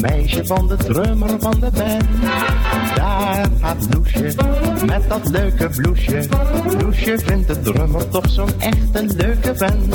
meisje van de drummer van de band. Daar gaat Loesje met dat leuke bloesje. Loesje vindt de drummer toch zo'n echt een leuke vent.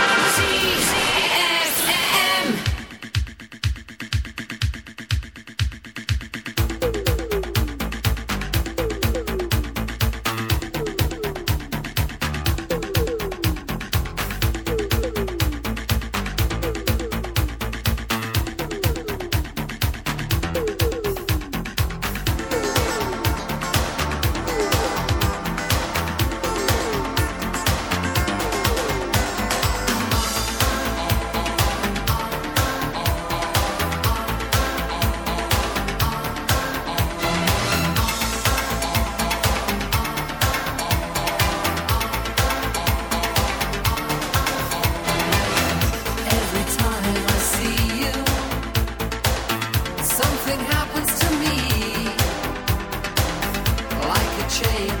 change.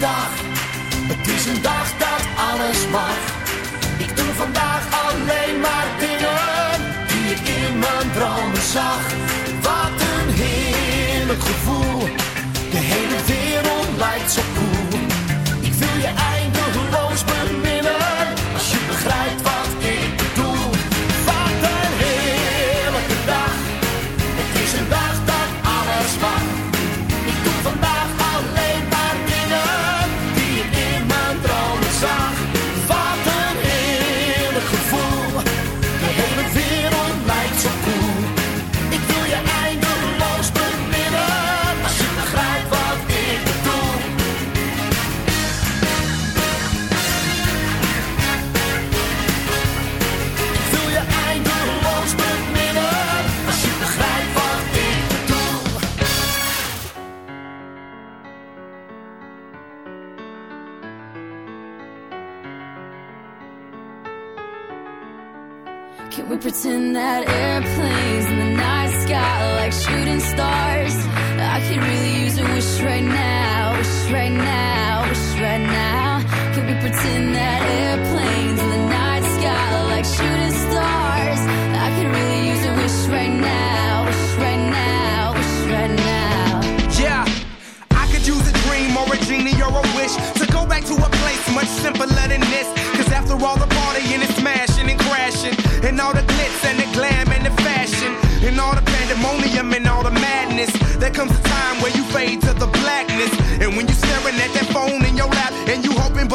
Dag. Het is een dag dat alles mag. Ik doe vandaag alleen maar dingen die ik in mijn dromen zag. Wat een heerlijk gevoel. De hele wereld lijkt zo cool.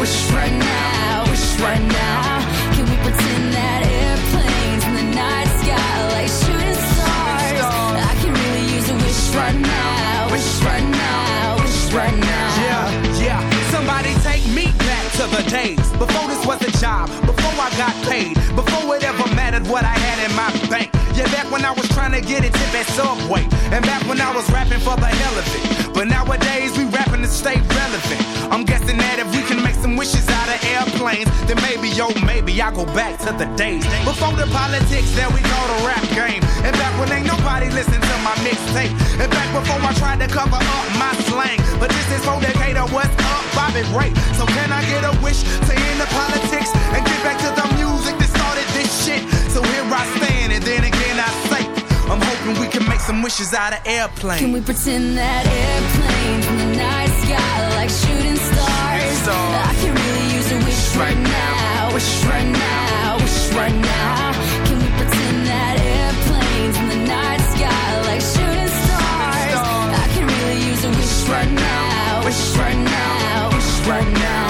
wish right now, wish right now. Can we pretend that airplanes in the night sky like shooting stars? I can really use a wish right now, wish right now, wish right now. Yeah, yeah. Somebody take me back to the days before this was a job, before I got paid, before it ever mattered what I had in my bank. Yeah, back when I was trying to get a tip at Subway, and back when I was rapping for the hell of it. But nowadays we rapping to stay relevant. I'm guessing that if we can make wishes out of airplanes, then maybe, yo, maybe I go back to the days before the politics that we call the rap game, and back when ain't nobody listened to my mixtape, and back before I tried to cover up my slang. But this is for the Decatur, what's up, Bobby Ray? So can I get a wish to end the politics and get back to the music that started this shit? So here I stand, and then again I say, I'm hoping we can make some wishes out of airplanes. Can we pretend that the night sky like shooting stars? stars. I can really use a wish right now, wish right now, wish right now. Can we pretend that airplanes in the night sky like shooting stars? I can really use a wish right now, wish right now, wish right now.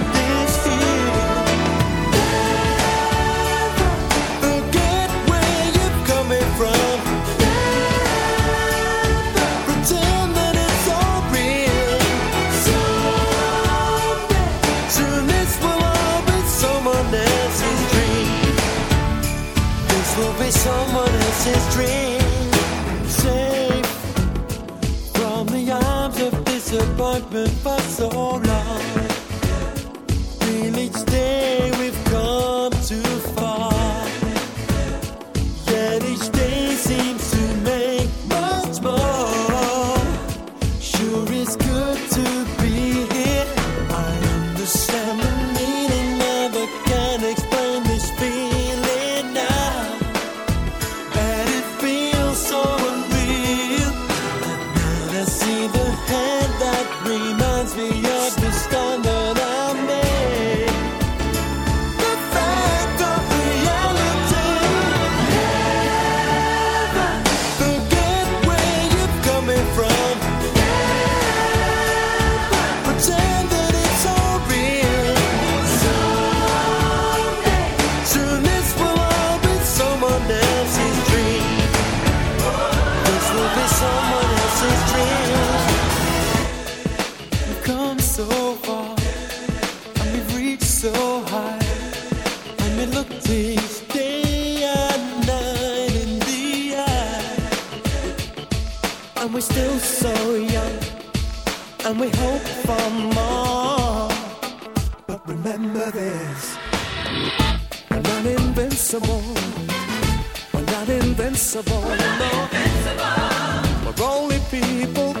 been for so long. so high, and day and night in the eye, and we're still so young, and we hope for more. But remember this: we're not invincible. We're not invincible. We're only people.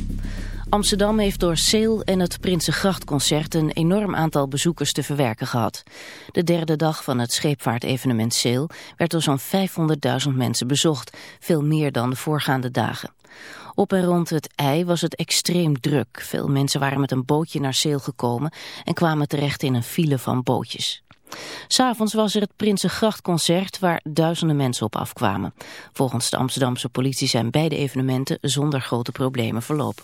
Amsterdam heeft door Sale en het Prinsengrachtconcert een enorm aantal bezoekers te verwerken gehad. De derde dag van het scheepvaartevenement Sale werd door zo'n 500.000 mensen bezocht, veel meer dan de voorgaande dagen. Op en rond het ei was het extreem druk. Veel mensen waren met een bootje naar Sale gekomen en kwamen terecht in een file van bootjes. S'avonds was er het Prinsengrachtconcert waar duizenden mensen op afkwamen. Volgens de Amsterdamse politie zijn beide evenementen zonder grote problemen verlopen.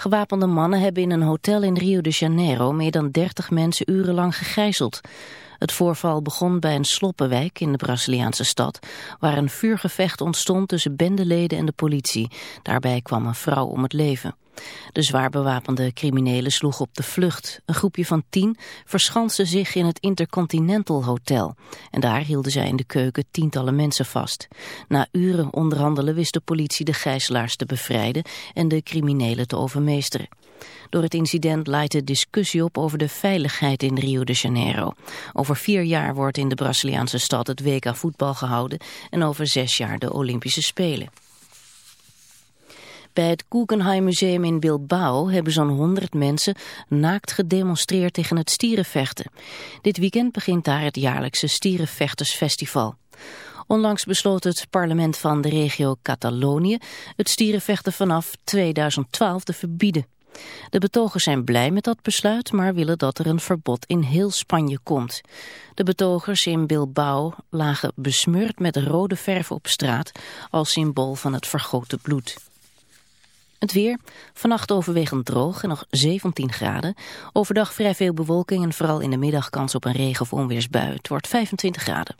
Gewapende mannen hebben in een hotel in Rio de Janeiro meer dan 30 mensen urenlang gegijzeld. Het voorval begon bij een sloppenwijk in de Braziliaanse stad, waar een vuurgevecht ontstond tussen bendeleden en de politie. Daarbij kwam een vrouw om het leven. De zwaar bewapende criminelen sloegen op de vlucht. Een groepje van tien verschanste zich in het Intercontinental Hotel. En daar hielden zij in de keuken tientallen mensen vast. Na uren onderhandelen wist de politie de gijzelaars te bevrijden en de criminelen te overmeesteren. Door het incident leidt discussie op over de veiligheid in Rio de Janeiro. Over vier jaar wordt in de Braziliaanse stad het WK voetbal gehouden en over zes jaar de Olympische Spelen. Bij het Guggenheim Museum in Bilbao hebben zo'n 100 mensen naakt gedemonstreerd tegen het stierenvechten. Dit weekend begint daar het jaarlijkse Stierenvechtersfestival. Onlangs besloot het parlement van de regio Catalonië het stierenvechten vanaf 2012 te verbieden. De betogers zijn blij met dat besluit, maar willen dat er een verbod in heel Spanje komt. De betogers in Bilbao lagen besmeurd met rode verf op straat als symbool van het vergoten bloed. Het weer, vannacht overwegend droog en nog 17 graden. Overdag vrij veel bewolking en vooral in de middag kans op een regen- of onweersbui. Het wordt 25 graden.